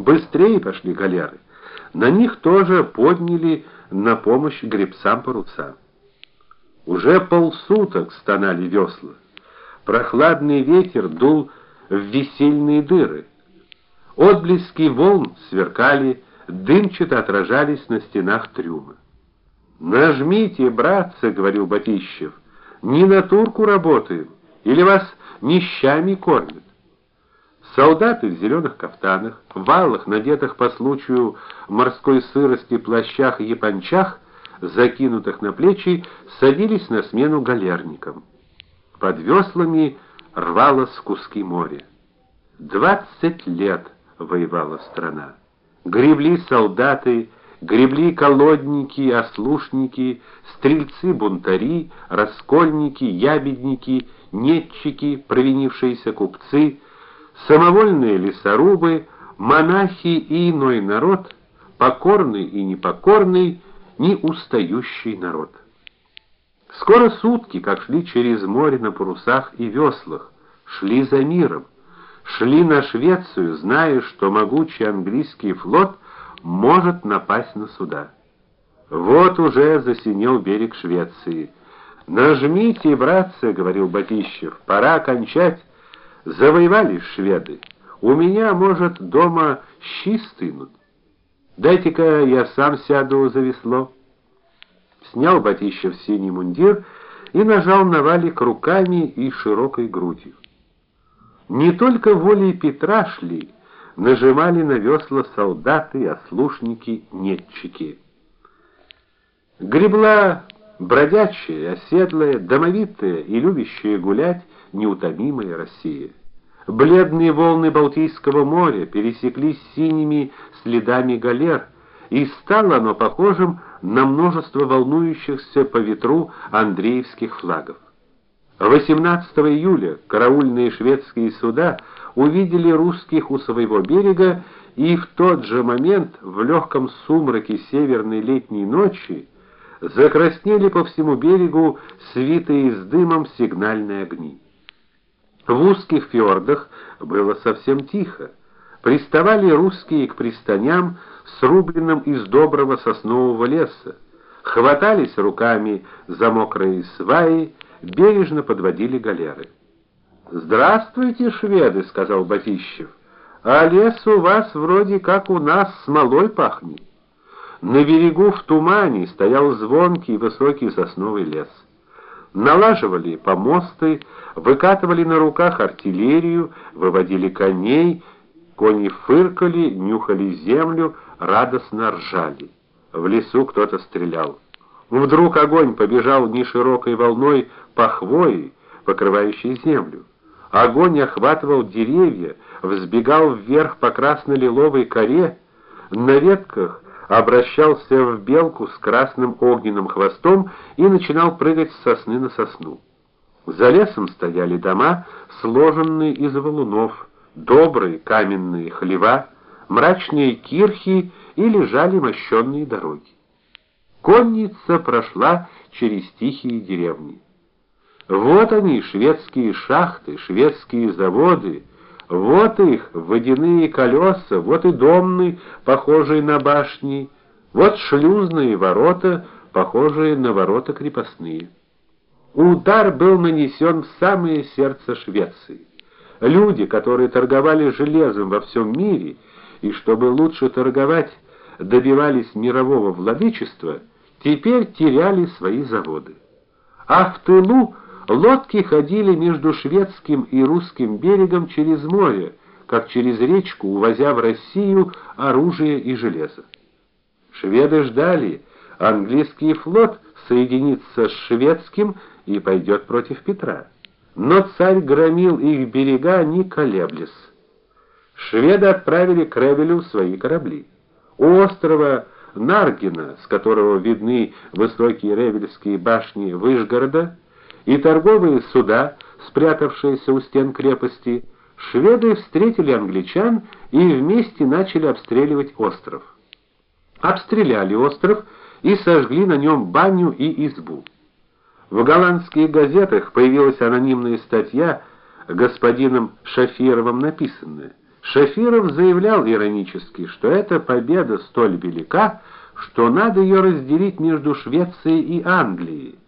Быстрее пошли галеры. На них тоже подняли на помощь гребцам паруса. Уже полсуток стонали весла. Прохладный ветер дул в весельные дыры. Отблески волн сверкали, дымчато отражались на стенах трюма. Нажмите, братцы, говорил Батищев. Не на турку работаем, или вас нищами кормят. Солдаты в зеленых кафтанах, валах, надетых по случаю морской сырости плащах и япончах, закинутых на плечи, садились на смену галерникам. Под веслами рвалось куски моря. Двадцать лет воевала страна. Гребли солдаты, гребли колодники, ослушники, стрельцы-бунтари, раскольники, ябедники, нетчики, провинившиеся купцы, самовольные лесорубы, монахи и иной народ, покорный и непокорный, не устающий народ. Скоро сутки, как шли через море на парусах и веслах, шли за миром, шли на Швецию, зная, что могучий английский флот может напасть на суда. Вот уже засинел берег Швеции. Нажмите, братцы, говорил Батищев. Пора кончать. Завоевали шведы. У меня, может, дома щи стынут. Дайте-ка я сам сяду за весло. Снял Батищев синий мундир и нажал на валик руками и широкой грудью. Не только волей Петра шли, нажимали на весла солдаты, ослушники, нетчики. Гребла бродячая, оседлая, домовитая и любящая гулять неутомимая Россия. Бледные волны Балтийского моря пересеклись синими следами галер, и стало оно похожим на множество волнующихся по ветру Андреевских флагов. 18 июля караульные шведские суда увидели русских у своего берега, и в тот же момент в легком сумраке северной летней ночи закраснели по всему берегу свитые с дымом сигнальные огни. В узких фьордах было совсем тихо. Приставали русские к пристаням, срубленным из доброго соснового леса, хватались руками за мокрые сваи, бережно подводили галеры. "Здравствуйте, шведы", сказал Батищев. "А лес у вас вроде как у нас смолой пахнет". На берегу в тумане стоял звонкий высокий сосновый лес. Налаживали помосты, выкатывали на руках артиллерию, выводили коней, кони фыркали, нюхали землю, радостно ржали. В лесу кто-то стрелял. Вдруг огонь побежал не широкой волной по хвое, покрывающей землю. Огонь охватывал деревья, взбегал вверх по красно-лиловой коре, на ветках обращался в белку с красным огненным хвостом и начинал прыгать с сосны на сосну. За лесом стояли дома, сложенные из валунов, добрые каменные хлева, мрачные кирхи и лежали мощенные дороги. Конница прошла через тихие деревни. Вот они, шведские шахты, шведские заводы, вот их водяные колеса, вот и домны, похожие на башни, вот шлюзные ворота, похожие на ворота крепостные. Удар был нанесен в самое сердце Швеции. Люди, которые торговали железом во всем мире, и чтобы лучше торговать, добивались мирового владычества, теперь теряли свои заводы. А в тылу Лодки ходили между шведским и русским берегом через море, как через речку, увозя в Россию оружие и железо. Шведы ждали, английский флот соединится с шведским и пойдет против Петра. Но царь громил их берега, не колеблясь. Шведы отправили к Ревелю свои корабли. У острова Наргина, с которого видны высокие ревельские башни Вышгорода, и торговые суда, спрятавшиеся у стен крепости, шведы встретили англичан и вместе начали обстреливать остров. Обстреляли остров и сожгли на нем баню и избу. В голландских газетах появилась анонимная статья господином Шафировым написанная: Шафиров заявлял иронически, что эта победа столь велика, что надо ее разделить между Швецией и Англией.